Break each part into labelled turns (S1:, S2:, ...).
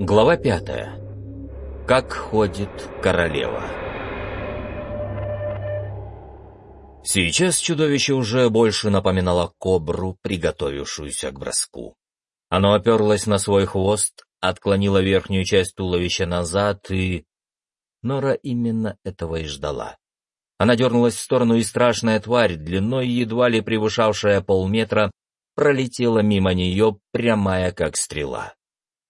S1: Глава пятая. Как ходит королева. Сейчас чудовище уже больше напоминало кобру, приготовившуюся к броску. Оно оперлось на свой хвост, отклонило верхнюю часть туловища назад и... Нора именно этого и ждала. Она дернулась в сторону, и страшная тварь, длиной едва ли превышавшая полметра, пролетела мимо нее, прямая как стрела.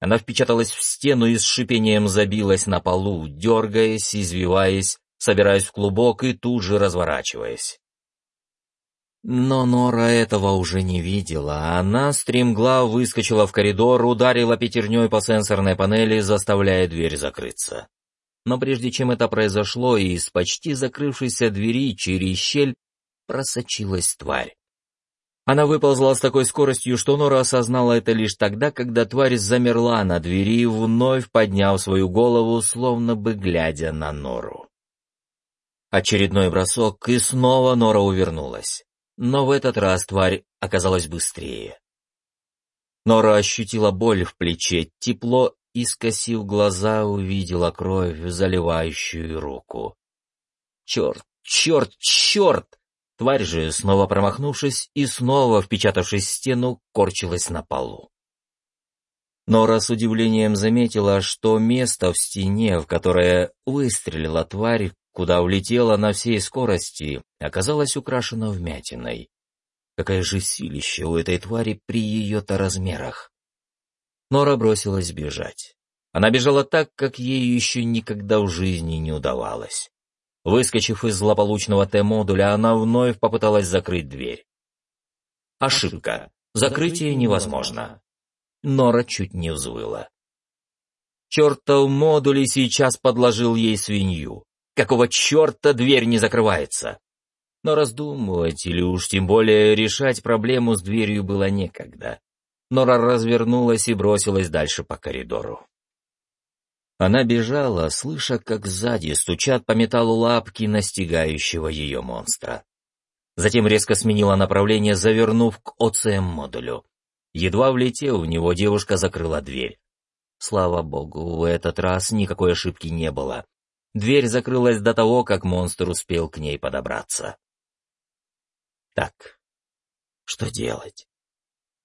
S1: Она впечаталась в стену и с шипением забилась на полу, дергаясь, извиваясь, собираясь в клубок и тут же разворачиваясь. Но Нора этого уже не видела. Она стремглав выскочила в коридор, ударила пятерней по сенсорной панели, заставляя дверь закрыться. Но прежде чем это произошло, из почти закрывшейся двери через щель просочилась тварь. Она выползла с такой скоростью, что Нора осознала это лишь тогда, когда тварь замерла на двери, вновь подняв свою голову, словно бы глядя на Нору. Очередной бросок, и снова Нора увернулась. Но в этот раз тварь оказалась быстрее. Нора ощутила боль в плече, тепло и, скосив глаза, увидела кровь, заливающую руку. «Черт, черт, черт!» Тварь же, снова промахнувшись и снова впечатавшись в стену, корчилась на полу. Нора с удивлением заметила, что место в стене, в которое выстрелила тварь, куда улетела на всей скорости, оказалось украшено вмятиной. Какое же силище у этой твари при ее-то размерах. Нора бросилась бежать. Она бежала так, как ей еще никогда в жизни не удавалось. Выскочив из злополучного Т-модуля, она вновь попыталась закрыть дверь. Ошибка. Закрытие невозможно. Нора чуть не взвыла. Чертов модуль сейчас подложил ей свинью. Какого черта дверь не закрывается? Но раздумывать или уж тем более решать проблему с дверью было некогда. Нора развернулась и бросилась дальше по коридору. Она бежала, слыша, как сзади стучат по металлу лапки настигающего ее монстра. Затем резко сменила направление, завернув к ОЦМ-модулю. Едва влетев в него, девушка закрыла дверь. Слава богу, в этот раз никакой ошибки не было. Дверь закрылась до того, как монстр успел к ней подобраться. Так, что делать?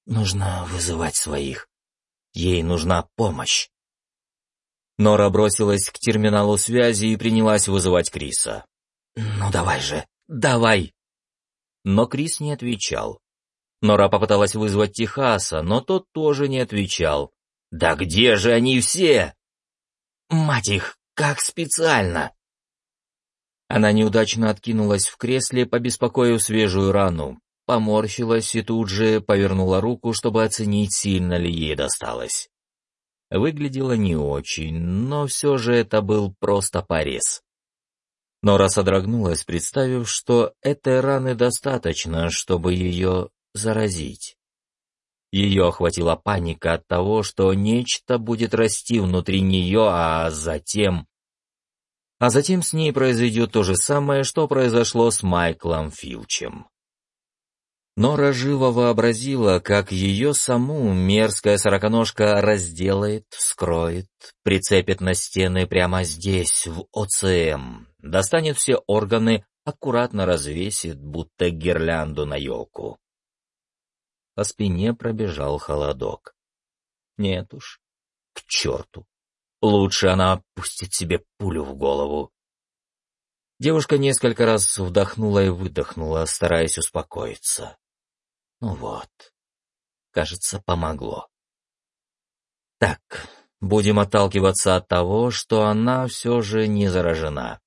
S1: Нужно вызывать своих. Ей нужна помощь. Нора бросилась к терминалу связи и принялась вызывать Криса. «Ну давай же, давай!» Но Крис не отвечал. Нора попыталась вызвать Техаса, но тот тоже не отвечал. «Да где же они все?» «Мать их, как специально!» Она неудачно откинулась в кресле, побеспокоив свежую рану, поморщилась и тут же повернула руку, чтобы оценить, сильно ли ей досталось. Выглядело не очень, но все же это был просто порез. Нора содрогнулась, представив, что этой раны достаточно, чтобы ее заразить. Ее охватила паника от того, что нечто будет расти внутри нее, а затем... А затем с ней произойдет то же самое, что произошло с Майклом Филчем. Нора живо вообразила, как ее саму мерзкая сороконожка разделает, вскроет, прицепит на стены прямо здесь, в ОЦМ, достанет все органы, аккуратно развесит, будто гирлянду на елку. По спине пробежал холодок. Нет уж, к черту. Лучше она пустит себе пулю в голову. Девушка несколько раз вдохнула и выдохнула, стараясь успокоиться. Ну вот, кажется, помогло. Так, будем отталкиваться от того, что она все же не заражена.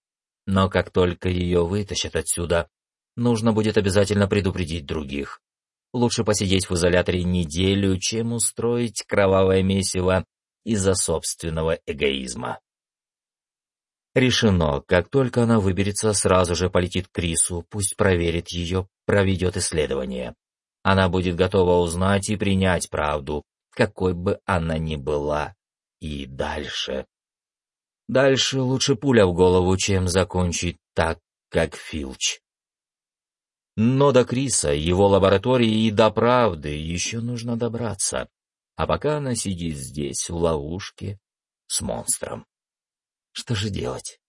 S1: Но как только ее вытащат отсюда, нужно будет обязательно предупредить других. Лучше посидеть в изоляторе неделю, чем устроить кровавое месиво из-за собственного эгоизма. Решено, как только она выберется, сразу же полетит к Крису, пусть проверит ее, проведет исследование. Она будет готова узнать и принять правду, какой бы она ни была. И дальше. Дальше лучше пуля в голову, чем закончить так, как Филч. Но до Криса, его лаборатории и до правды еще нужно добраться. А пока она сидит здесь, в ловушке, с монстром. Что же делать?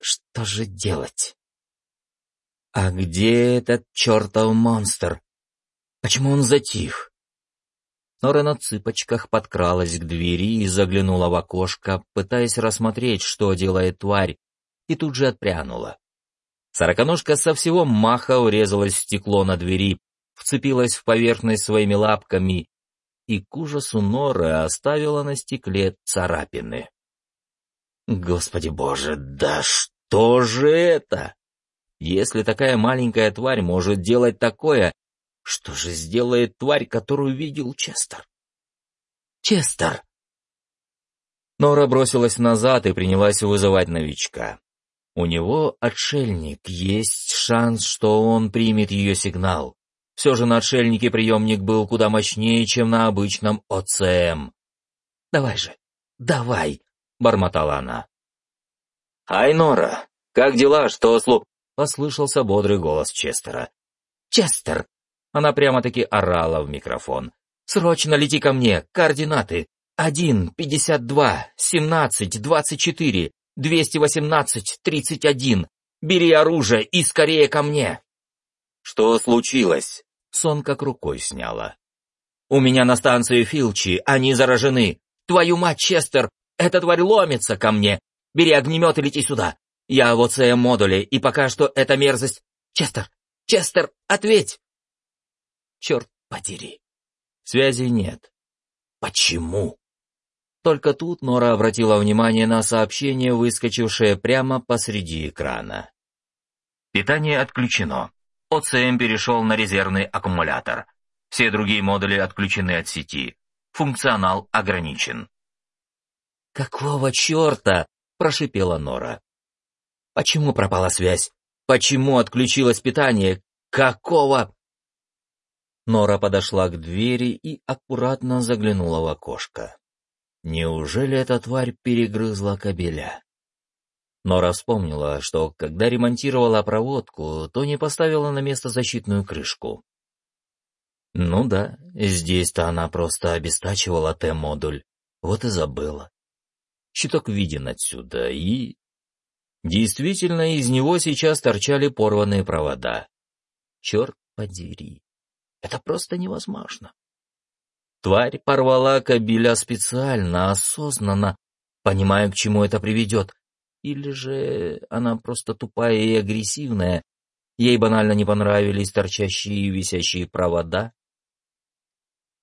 S1: Что же делать? А где этот чертов монстр? Почему он затих? Нора на цыпочках подкралась к двери и заглянула в окошко, пытаясь рассмотреть, что делает тварь, и тут же отпрянула. Сороконожка со всего маха урезалась в стекло на двери, вцепилась в поверхность своими лапками и к ужасу Норы оставила на стекле царапины. Господи боже, да что же это? Если такая маленькая тварь может делать такое, что же сделает тварь, которую видел Честер? Честер! Нора бросилась назад и принялась вызывать новичка. У него отшельник, есть шанс, что он примет ее сигнал. Все же на отшельнике приемник был куда мощнее, чем на обычном ОЦМ. «Давай же, давай!» — бормотала она. «Ай, Нора, как дела, что слух?» — послышался бодрый голос Честера. «Честер, она прямо-таки орала в микрофон. «Срочно лети ко мне! Координаты! Один, пятьдесят два, семнадцать, двадцать четыре, двести восемнадцать, тридцать один! Бери оружие и скорее ко мне!» «Что случилось?» Сон как рукой сняла. «У меня на станции Филчи, они заражены! Твою мать, Честер, эта тварь ломится ко мне! Бери огнемет и лети сюда! Я в ОЦМ-модуле, и пока что эта мерзость... Честер, Честер, ответь!» Черт подери. Связи нет. Почему? Только тут Нора обратила внимание на сообщение, выскочившее прямо посреди экрана. Питание отключено. ОЦМ перешел на резервный аккумулятор. Все другие модули отключены от сети. Функционал ограничен. «Какого черта?» — прошипела Нора. «Почему пропала связь? Почему отключилось питание? Какого...» Нора подошла к двери и аккуратно заглянула в окошко. Неужели эта тварь перегрызла кабеля? Нора вспомнила, что когда ремонтировала проводку, то не поставила на место защитную крышку. Ну да, здесь-то она просто обестачивала Т-модуль, вот и забыла. Щиток виден отсюда, и... Действительно, из него сейчас торчали порванные провода. Черт подери. Это просто невозможно. Тварь порвала кабеля специально, осознанно, понимая, к чему это приведет. Или же она просто тупая и агрессивная, ей банально не понравились торчащие и висящие провода.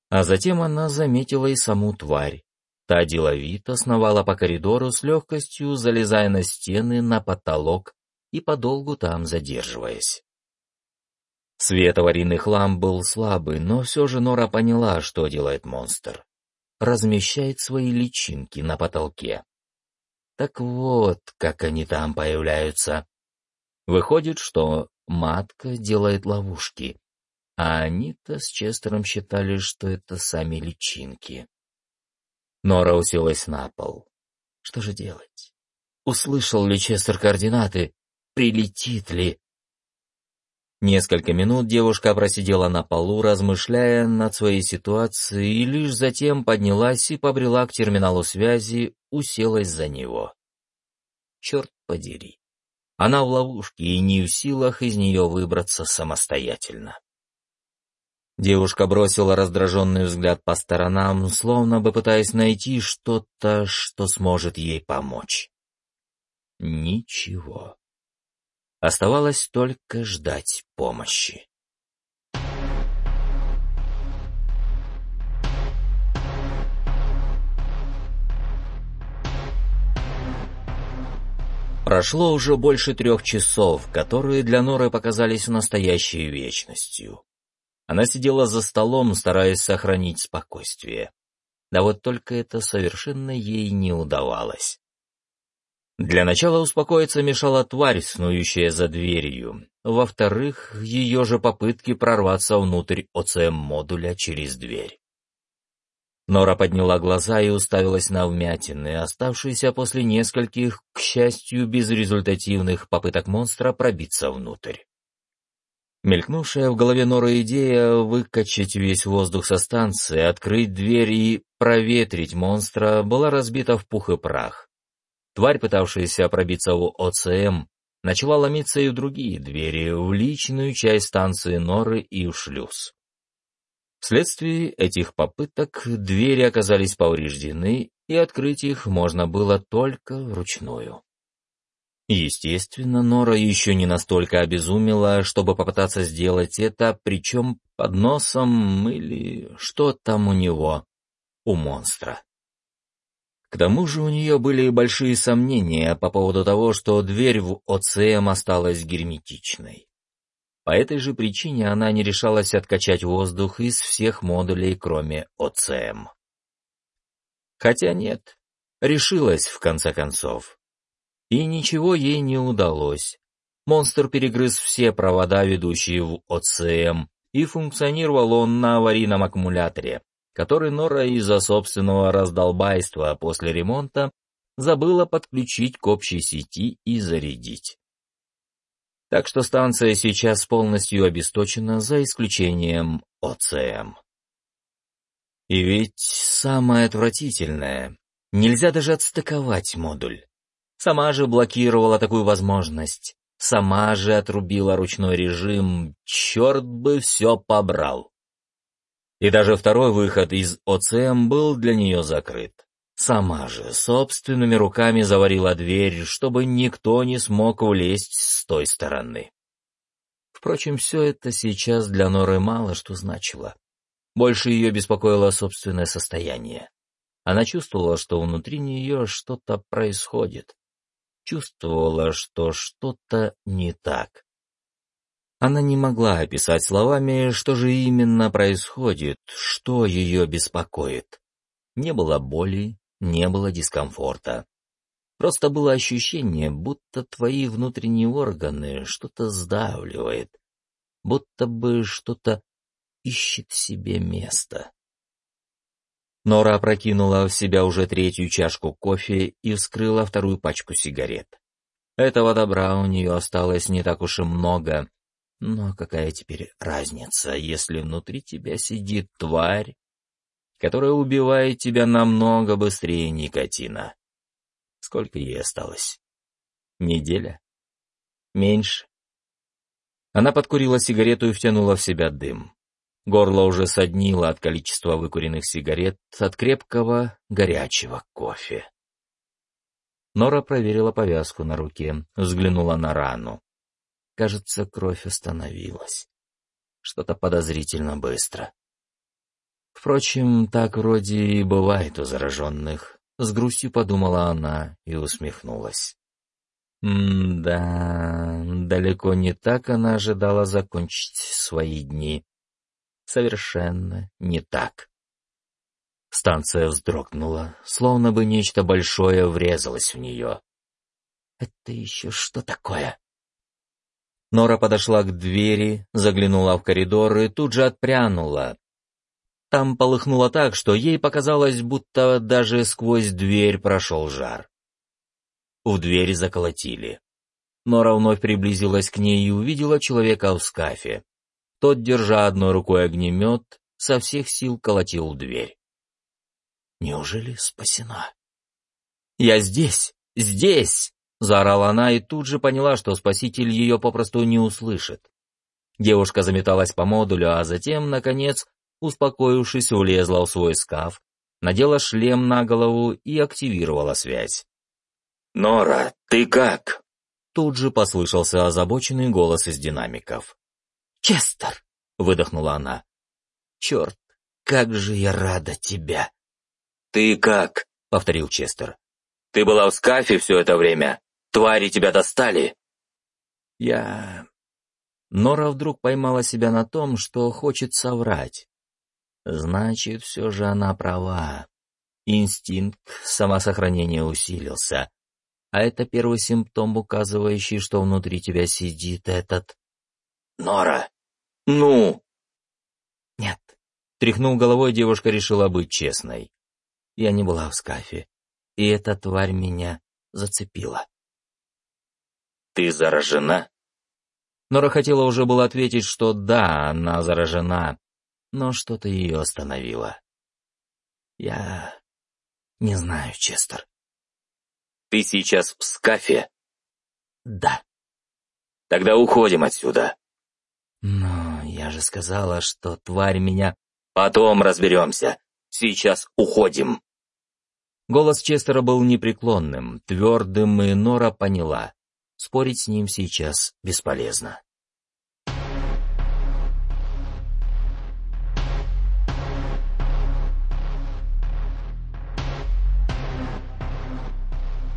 S1: А затем она заметила и саму тварь. Та деловито сновала по коридору с легкостью, залезая на стены, на потолок и подолгу там задерживаясь. Свет аварийных ламп был слабый, но все же Нора поняла, что делает монстр. Размещает свои личинки на потолке. Так вот, как они там появляются. Выходит, что матка делает ловушки, а они-то с Честером считали, что это сами личинки. Нора уселась на пол. Что же делать? Услышал ли Честер координаты? Прилетит ли? Несколько минут девушка просидела на полу, размышляя над своей ситуацией, и лишь затем поднялась и побрела к терминалу связи, уселась за него. Черт подери. Она в ловушке и не в силах из нее выбраться самостоятельно. Девушка бросила раздраженный взгляд по сторонам, словно бы пытаясь найти что-то, что сможет ей помочь. Ничего. Оставалось только ждать помощи. Прошло уже больше трех часов, которые для Норы показались настоящей вечностью. Она сидела за столом, стараясь сохранить спокойствие. Да вот только это совершенно ей не удавалось. Для начала успокоиться мешала тварь, снующая за дверью. Во-вторых, ее же попытки прорваться внутрь ОЦМ-модуля через дверь. Нора подняла глаза и уставилась на вмятины, оставшиеся после нескольких, к счастью, безрезультативных попыток монстра пробиться внутрь. Мелькнувшая в голове Нора идея выкачать весь воздух со станции, открыть дверь и проветрить монстра была разбита в пух и прах. Тварь, пытавшаяся пробиться в ОЦМ, начала ломиться и в другие двери, в личную часть станции Норы и в шлюз. Вследствие этих попыток двери оказались повреждены, и открыть их можно было только вручную. Естественно, Нора еще не настолько обезумела, чтобы попытаться сделать это, причем под носом или что там у него, у монстра. К тому же у нее были большие сомнения по поводу того, что дверь в ОЦМ осталась герметичной. По этой же причине она не решалась откачать воздух из всех модулей, кроме ОЦМ. Хотя нет, решилась в конце концов. И ничего ей не удалось. Монстр перегрыз все провода, ведущие в ОЦМ, и функционировал он на аварийном аккумуляторе, который Нора из-за собственного раздолбайства после ремонта забыла подключить к общей сети и зарядить. Так что станция сейчас полностью обесточена, за исключением ОЦМ. И ведь самое отвратительное, нельзя даже отстыковать модуль. Сама же блокировала такую возможность. Сама же отрубила ручной режим. Черт бы все побрал. И даже второй выход из ОЦМ был для нее закрыт. Сама же собственными руками заварила дверь, чтобы никто не смог влезть с той стороны. Впрочем, все это сейчас для Норы мало что значило. Больше ее беспокоило собственное состояние. Она чувствовала, что внутри нее что-то происходит чувствовала, что что-то не так. Она не могла описать словами, что же именно происходит, что ее беспокоит. Не было боли, не было дискомфорта. Просто было ощущение, будто твои внутренние органы что-то сдавливает, будто бы что-то ищет себе место. Нора опрокинула в себя уже третью чашку кофе и вскрыла вторую пачку сигарет. Этого добра у нее осталось не так уж и много, но какая теперь разница, если внутри тебя сидит тварь, которая убивает тебя намного быстрее никотина? Сколько ей осталось? Неделя? Меньше? Она подкурила сигарету и втянула в себя дым. Горло уже соднило от количества выкуренных сигарет, от крепкого, горячего кофе. Нора проверила повязку на руке, взглянула на рану. Кажется, кровь остановилась. Что-то подозрительно быстро. Впрочем, так вроде и бывает у зараженных. С грустью подумала она и усмехнулась. М-да, далеко не так она ожидала закончить свои дни совершенно не так. Станция вздрогнула, словно бы нечто большое врезалось в нее. «Это еще что такое?» Нора подошла к двери, заглянула в коридор и тут же отпрянула. Там полыхнуло так, что ей показалось, будто даже сквозь дверь прошел жар. В дверь заколотили. Нора вновь приблизилась к ней и увидела человека в скафе. Тот, держа одной рукой огнемет, со всех сил колотил дверь. Неужели спасена? «Я здесь! Здесь!» — заорала она и тут же поняла, что спаситель ее попросту не услышит. Девушка заметалась по модулю, а затем, наконец, успокоившись, влезла в свой скаф, надела шлем на голову и активировала связь.
S2: «Нора, ты как?»
S1: Тут же послышался озабоченный голос из динамиков.
S2: «Честер!» — выдохнула она. «Черт, как же я рада тебя!» «Ты как?» — повторил Честер. «Ты была в скафе все это время? Твари тебя достали?»
S1: «Я...» Нора вдруг поймала себя на том, что хочет соврать. Значит, все же она права. Инстинкт самосохранения усилился. А это первый симптом, указывающий, что внутри тебя сидит этот
S2: Нора! Ну!»
S1: «Нет». Тряхнул головой, девушка решила быть честной. Я не была в скафе, и эта тварь меня зацепила.
S2: «Ты заражена?»
S1: Нора хотела уже было ответить, что да, она заражена, но что-то ее остановило. Я не знаю, Честер.
S2: Ты сейчас в скафе?
S1: Да.
S2: Тогда уходим отсюда.
S1: Но я же сказала, что тварь меня...
S2: Потом разберемся. Сейчас уходим.
S1: Голос Честера был непреклонным, твердым, и Нора поняла. Спорить с ним сейчас бесполезно.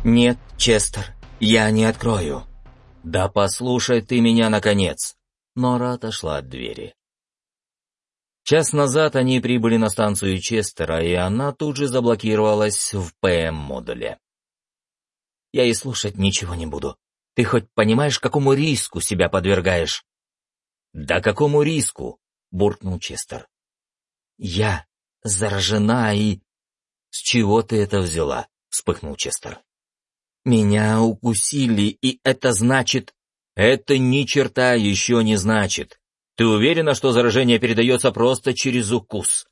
S1: «Нет, Честер, я не открою». «Да послушай ты меня, наконец!» Нора отошла от двери. Час назад они прибыли на станцию Честера, и она тут же заблокировалась в ПМ-модуле. «Я и слушать ничего не буду. Ты хоть понимаешь, какому риску себя подвергаешь?» «Да какому риску?» — буркнул Честер. «Я заражена и...» «С чего ты это взяла?» — вспыхнул Честер. «Меня укусили, и это значит...» «Это ни черта еще не значит. Ты уверена, что заражение передается просто через укус?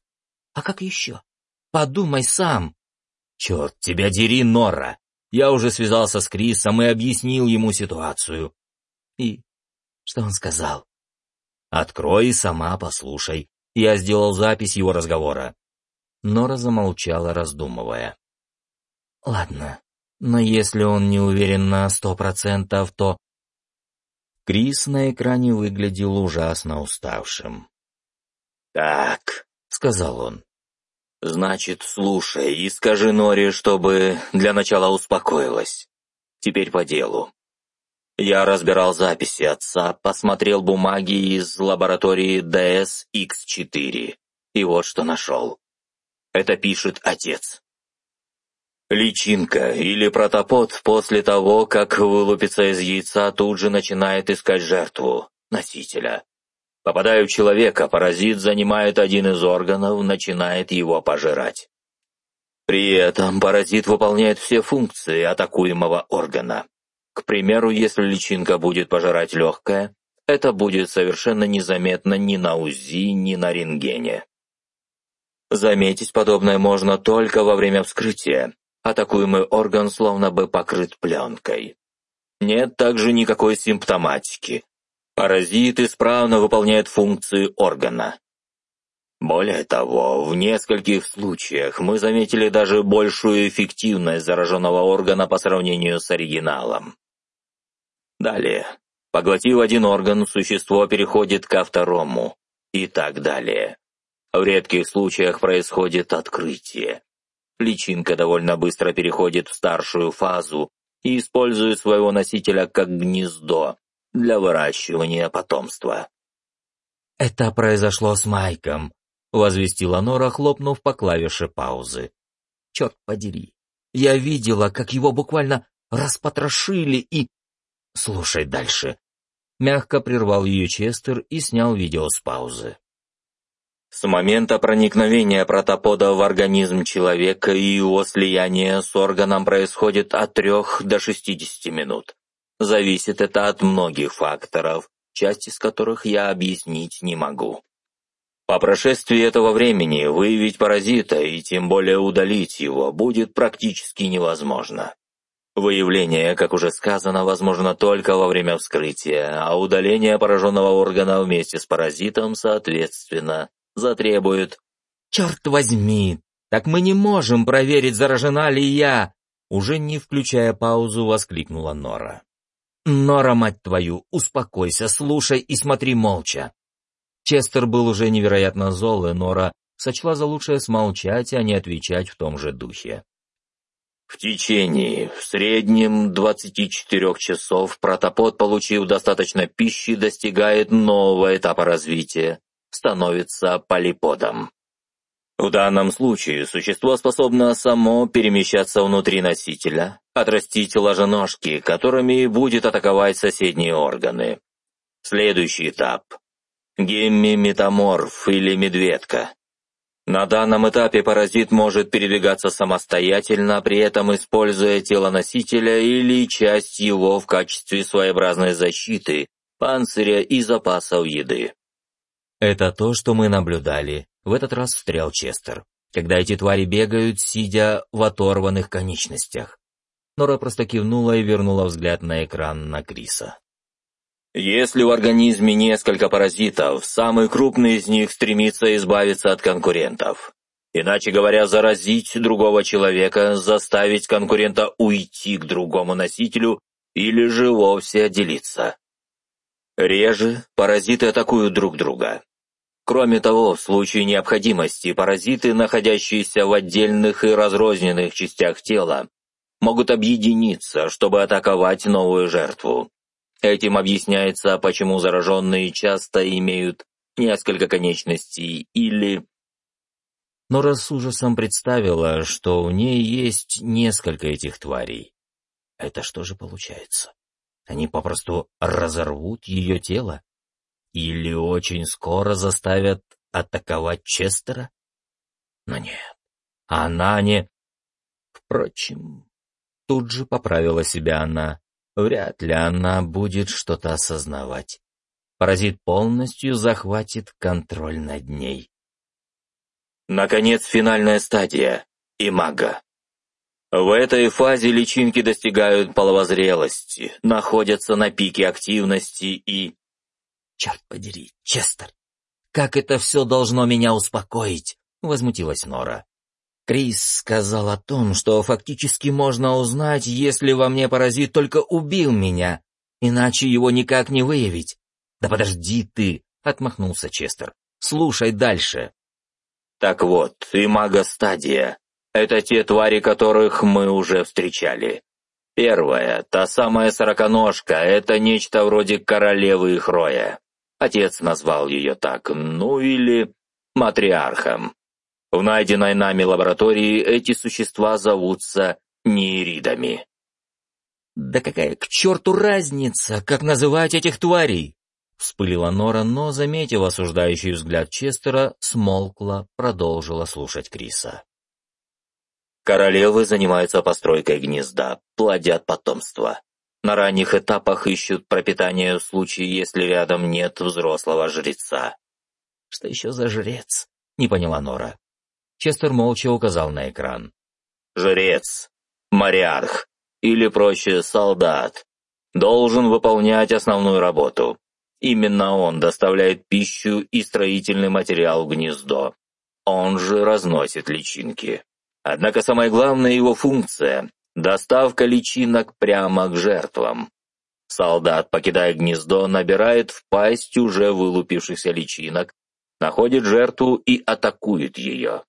S1: А как еще? Подумай сам. Черт, тебя дери, Нора. Я уже связался с Крисом и объяснил ему ситуацию. И что он сказал? Открой и сама послушай. Я сделал запись его разговора. Нора замолчала, раздумывая. Ладно, но если он не уверен на сто процентов, то Крис на экране выглядел ужасно уставшим.
S2: «Так», —
S1: сказал он.
S2: «Значит, слушай и скажи Норе, чтобы для начала успокоилась. Теперь по делу. Я разбирал записи отца, посмотрел бумаги из лаборатории DS-X4, и вот что нашел. Это пишет отец. Личинка или протопод после того, как вылупится из яйца, тут же начинает искать жертву, носителя. Попадая в человека, паразит занимает один из органов, начинает его пожирать. При этом паразит выполняет все функции атакуемого органа. К примеру, если личинка будет пожирать легкое, это будет совершенно незаметно ни на УЗИ, ни на рентгене. Заметить подобное можно только во время вскрытия, атакуемый орган словно бы покрыт пленкой. Нет также никакой симптоматики. Паразит исправно выполняет функции органа. Более того, в нескольких случаях мы заметили даже большую эффективность зараженного органа по сравнению с оригиналом. Далее. Поглотив один орган, существо переходит ко второму. И так далее. В редких случаях происходит открытие личинка довольно быстро переходит в старшую фазу и использует своего носителя как гнездо для выращивания потомства.
S1: «Это произошло с Майком», — возвестила Нора, хлопнув по клавише паузы. «Черт подери, я видела, как его буквально распотрошили и...» «Слушай дальше». Мягко прервал ее Честер и снял видео с паузы.
S2: С момента проникновения протопода в организм человека и его слияния с органом происходит от 3 до 60 минут. Зависит это от многих факторов, часть из которых я объяснить не могу. По прошествии этого времени выявить паразита и тем более удалить его будет практически невозможно. Выявление, как уже сказано, возможно только во время вскрытия, а удаление пораженного органа вместе с паразитом, соответственно, затребует.
S1: «Черт возьми! Так мы не можем проверить, заражена ли я!» Уже не включая паузу, воскликнула Нора. «Нора, мать твою, успокойся, слушай и смотри молча!» Честер был уже невероятно зол, и Нора сочла за лучшее смолчать, а не отвечать в том же духе.
S2: В течение в среднем 24 часов протопод, получив достаточно пищи, достигает нового этапа развития, становится полиподом. В данном случае существо способно само перемещаться внутри носителя, отрастить ложеножки, которыми будет атаковать соседние органы. Следующий этап – гемми-метаморф или медведка. На данном этапе паразит может передвигаться самостоятельно, при этом используя тело носителя или часть его в качестве своеобразной защиты панциря и запасов еды.
S1: Это то, что мы наблюдали, в этот раз встрял Честер, когда эти твари бегают, сидя в оторванных конечностях. Нора просто кивнула и вернула взгляд на экран на Криса.
S2: Если в организме несколько паразитов, самый крупный из них стремится избавиться от конкурентов. Иначе говоря, заразить другого человека, заставить конкурента уйти к другому носителю или же вовсе отделиться. Реже паразиты атакуют друг друга. Кроме того, в случае необходимости паразиты, находящиеся в отдельных и разрозненных частях тела, могут объединиться, чтобы атаковать новую жертву. Этим объясняется, почему зараженные часто имеют несколько конечностей или...
S1: Нора с ужасом представила, что у ней есть несколько этих тварей. Это что же получается? Они попросту разорвут ее тело? Или очень скоро заставят атаковать Честера? Но нет, она не... Впрочем, тут же поправила себя она. Вряд ли она будет что-то осознавать. Паразит полностью захватит контроль над ней.
S2: Наконец, финальная стадия – имага. В этой фазе личинки достигают половозрелости, находятся на пике активности и...
S1: «Черт подери, Честер, как это все должно меня успокоить?» — возмутилась Нора. Крис сказал о том, что фактически можно узнать, если во мне паразит только убил меня, иначе его никак не выявить. «Да подожди ты!» — отмахнулся Честер. «Слушай дальше».
S2: «Так вот, и мага-стадия. Это те твари, которых мы уже встречали. Первая, та самая сороконожка, это нечто вроде королевы их роя. Отец назвал ее так, ну или матриархом. В найденной нами лаборатории эти существа зовутся нейридами.
S1: «Да какая к черту разница, как называть этих тварей?» Вспылила Нора, но, заметив осуждающий взгляд Честера, смолкла, продолжила слушать Криса.
S2: Королевы занимаются постройкой гнезда, плодят потомство. На ранних этапах ищут пропитание в случае, если рядом нет взрослого жреца.
S1: «Что еще за жрец?» — не поняла Нора. Честер молча указал на экран.
S2: «Жрец, мариарх, или проще солдат, должен выполнять основную работу. Именно он доставляет пищу и строительный материал в гнездо. Он же разносит личинки. Однако самая главная его функция – доставка личинок прямо к жертвам. Солдат, покидая гнездо, набирает в пасть уже вылупившихся личинок, находит жертву и атакует ее.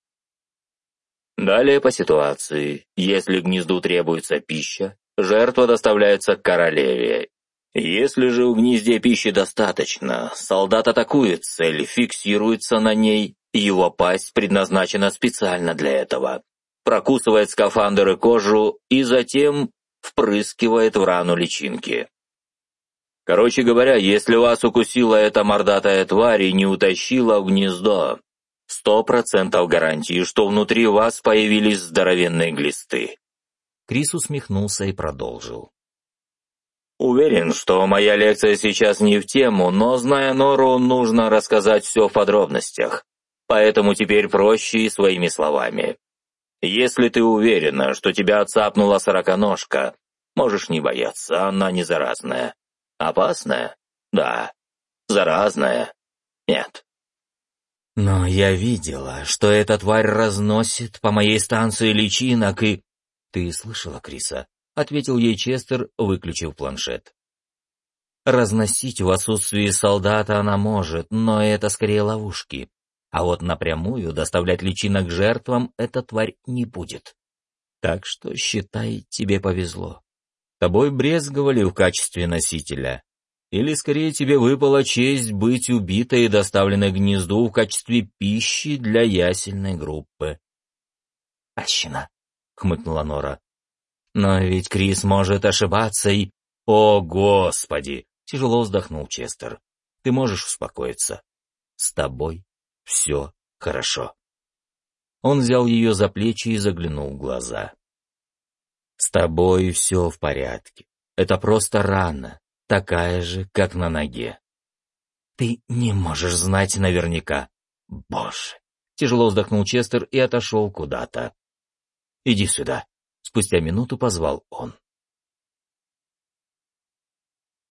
S2: Далее по ситуации. Если гнезду требуется пища, жертва доставляется королеве. Если же в гнезде пищи достаточно, солдат атакует цель, фиксируется на ней, его пасть предназначена специально для этого. Прокусывает скафандр и кожу и затем впрыскивает в рану личинки. Короче говоря, если вас укусила эта мордатая тварь и не утащила в гнездо, Сто процентов гарантии, что внутри вас появились здоровенные глисты.
S1: Крис усмехнулся и продолжил.
S2: Уверен, что моя лекция сейчас не в тему, но, зная Нору, нужно рассказать все в подробностях. Поэтому теперь проще и своими словами. Если ты уверена, что тебя отцапнула сороконожка, можешь не бояться, она не заразная. Опасная? Да. Заразная? Нет.
S1: Но я видела, что эта тварь разносит по моей станции личинок и... Ты слышала, Криса? — ответил ей Честер, выключив планшет. Разносить в отсутствии солдата она может, но это скорее ловушки. А вот напрямую доставлять личинок жертвам эта тварь не будет. Так что, считай, тебе повезло. Тобой брезговали в качестве носителя, или скорее тебе выпала честь быть убитой и доставленной гнезду в качестве пищи для ясельной группы. «Ащина!» — хмыкнула Нора. «Но ведь Крис может ошибаться и...» «О, Господи!» — тяжело вздохнул Честер. «Ты можешь успокоиться. С тобой все хорошо». Он взял ее за плечи и заглянул в глаза. «С тобой все в порядке. Это просто рана, такая же, как на ноге. Ты не можешь знать наверняка. Боже. Тяжело вздохнул Честер и отошел куда-то. «Иди сюда», — спустя минуту позвал он.